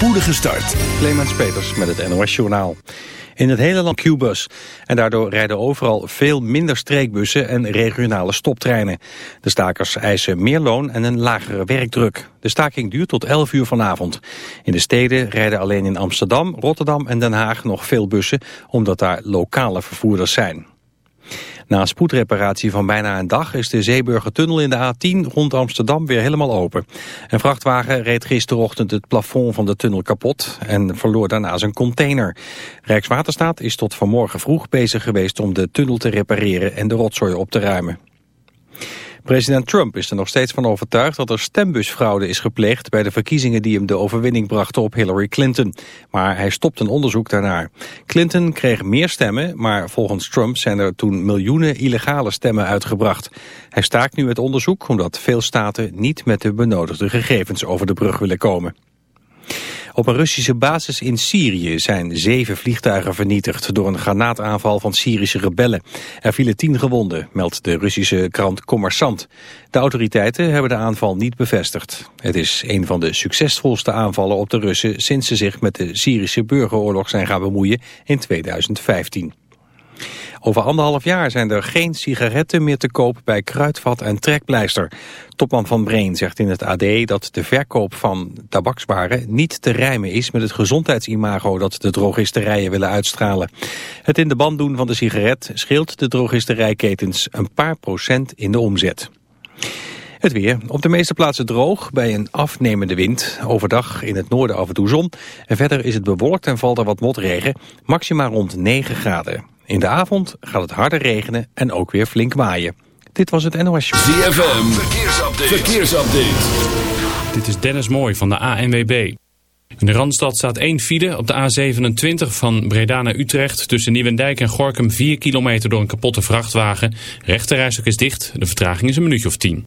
spoedige start. Clemens Peters met het NOS Journaal. In het hele land Q-bus. En daardoor rijden overal veel minder streekbussen en regionale stoptreinen. De stakers eisen meer loon en een lagere werkdruk. De staking duurt tot 11 uur vanavond. In de steden rijden alleen in Amsterdam, Rotterdam en Den Haag nog veel bussen... omdat daar lokale vervoerders zijn. Na spoedreparatie van bijna een dag is de Zeeburgertunnel in de A10 rond Amsterdam weer helemaal open. Een vrachtwagen reed gisterochtend het plafond van de tunnel kapot en verloor daarna zijn container. Rijkswaterstaat is tot vanmorgen vroeg bezig geweest om de tunnel te repareren en de rotzooi op te ruimen. President Trump is er nog steeds van overtuigd dat er stembusfraude is gepleegd bij de verkiezingen die hem de overwinning brachten op Hillary Clinton. Maar hij stopt een onderzoek daarnaar. Clinton kreeg meer stemmen, maar volgens Trump zijn er toen miljoenen illegale stemmen uitgebracht. Hij staakt nu het onderzoek omdat veel staten niet met de benodigde gegevens over de brug willen komen. Op een Russische basis in Syrië zijn zeven vliegtuigen vernietigd door een granaataanval van Syrische rebellen. Er vielen tien gewonden, meldt de Russische krant Kommersant. De autoriteiten hebben de aanval niet bevestigd. Het is een van de succesvolste aanvallen op de Russen sinds ze zich met de Syrische burgeroorlog zijn gaan bemoeien in 2015. Over anderhalf jaar zijn er geen sigaretten meer te koop bij Kruidvat en Trekpleister. Topman van Breen zegt in het AD dat de verkoop van tabakswaren niet te rijmen is met het gezondheidsimago dat de drogisterijen willen uitstralen. Het in de band doen van de sigaret scheelt de drogisterijketens een paar procent in de omzet. Het weer. Op de meeste plaatsen droog bij een afnemende wind. Overdag in het noorden af en toe zon. En verder is het bewolkt en valt er wat motregen. Maxima rond 9 graden. In de avond gaat het harder regenen en ook weer flink waaien. Dit was het NOS Show. ZFM, verkeersupdate. verkeersupdate. Dit is Dennis Mooij van de ANWB. In de Randstad staat één file op de A27 van Breda naar Utrecht... tussen Nieuwendijk en Gorkum 4 kilometer door een kapotte vrachtwagen. Rechterrijstok is dicht, de vertraging is een minuutje of 10.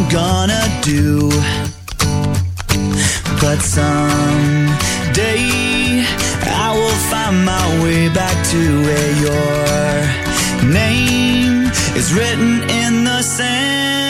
I'm gonna do. But someday I will find my way back to where your name is written in the sand.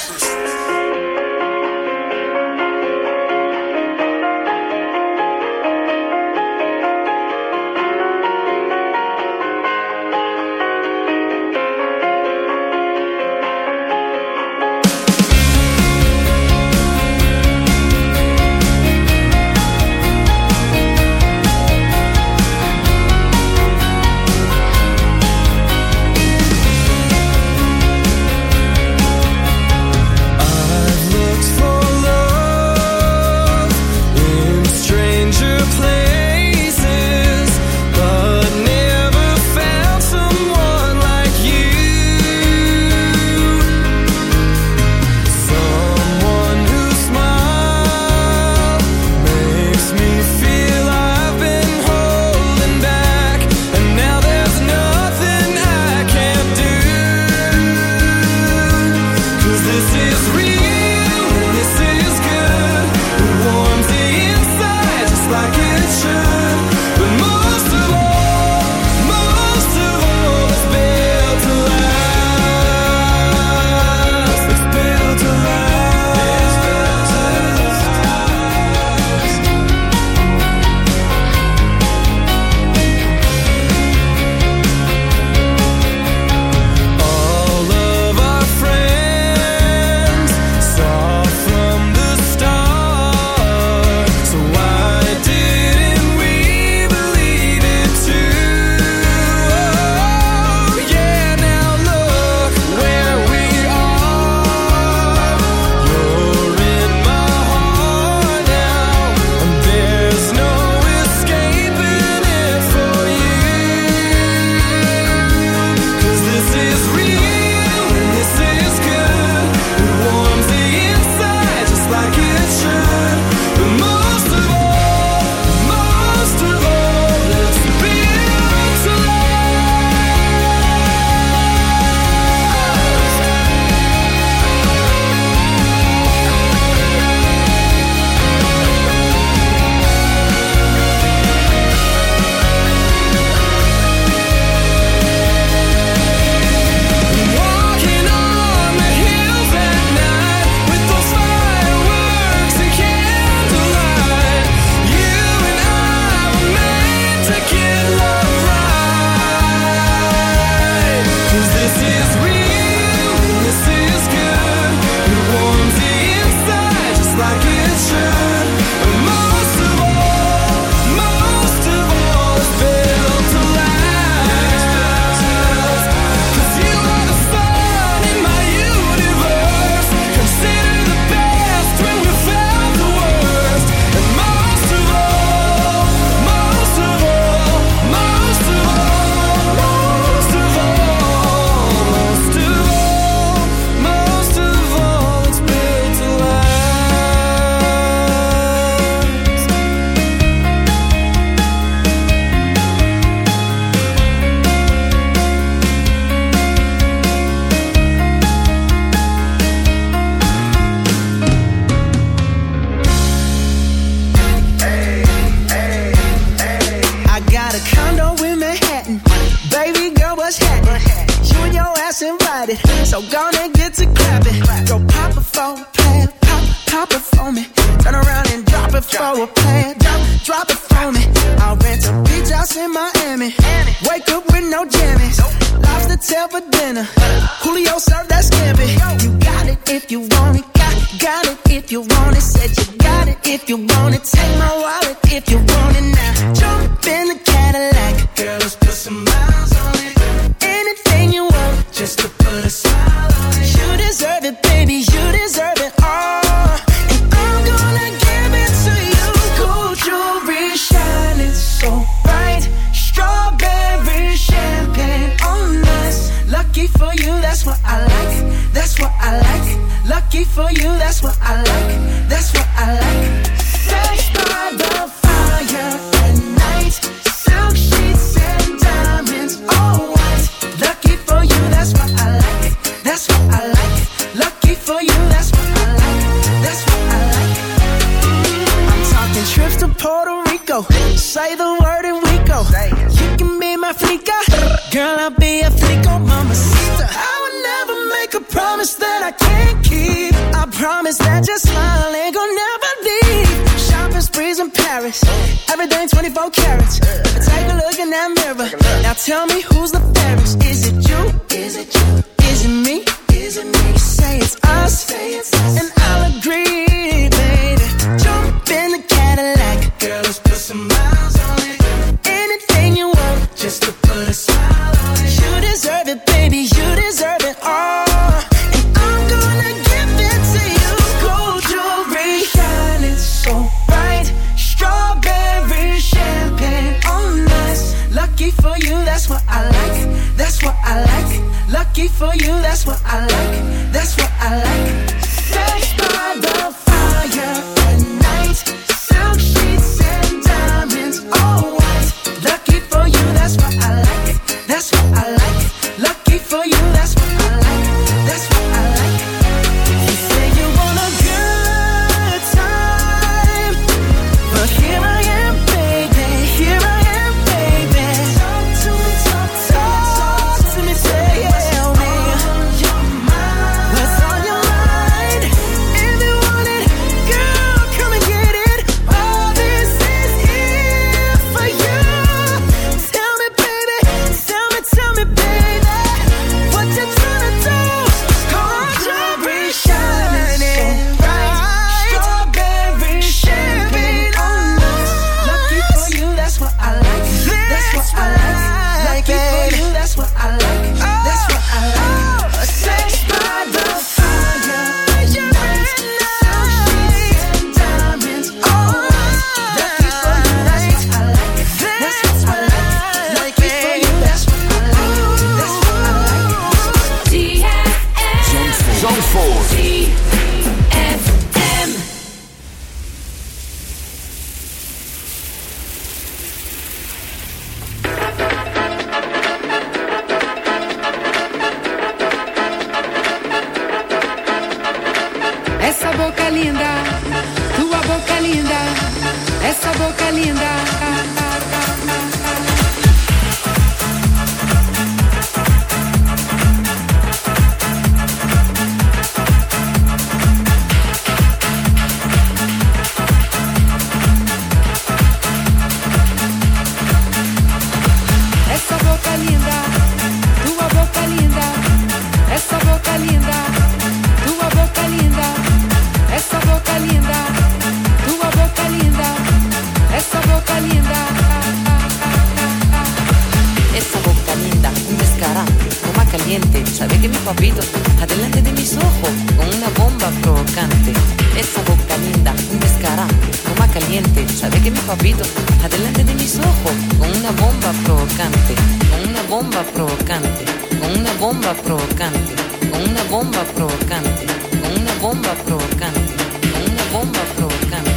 bomba provocante, con una bomba provocante, con una bomba provocante, con una bomba provocante,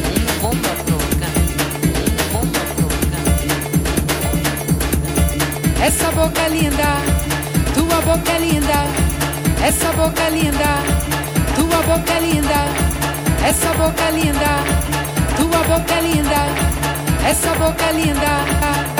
con una bomba provocante, una bomba provocante. Essa boca é linda, tua boca é linda, essa boca é linda, tua boca linda, essa boca linda, tua boca linda, essa boca linda.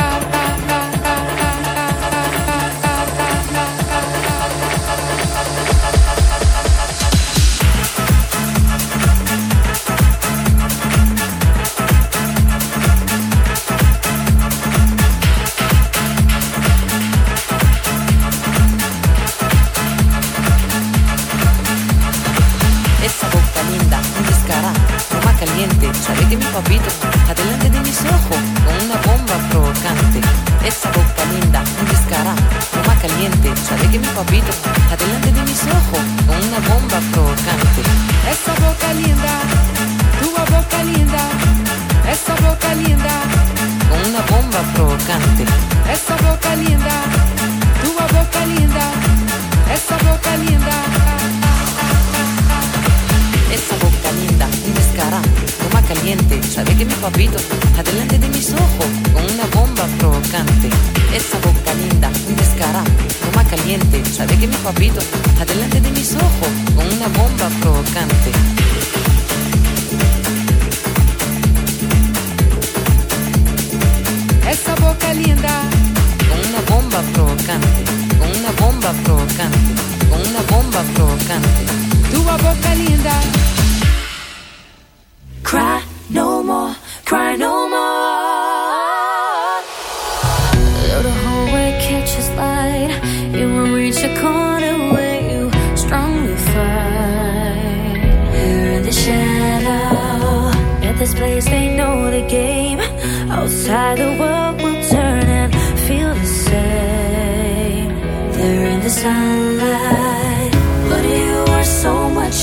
con una bomba provocante, con una bomba provocante, con una bomba provocante. Tu boca linda.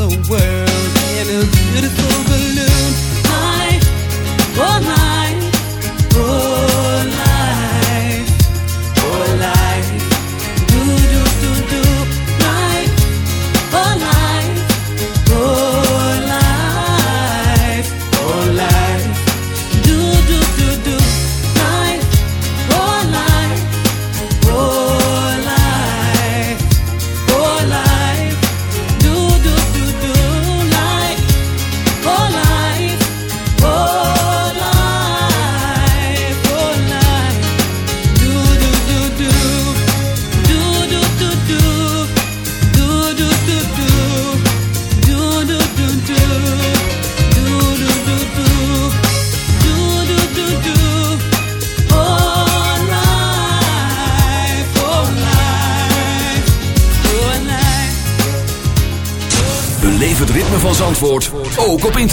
around the world.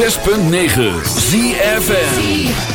106.9 ZFM.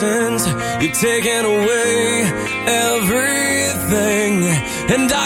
Sense. You're taking away everything, and I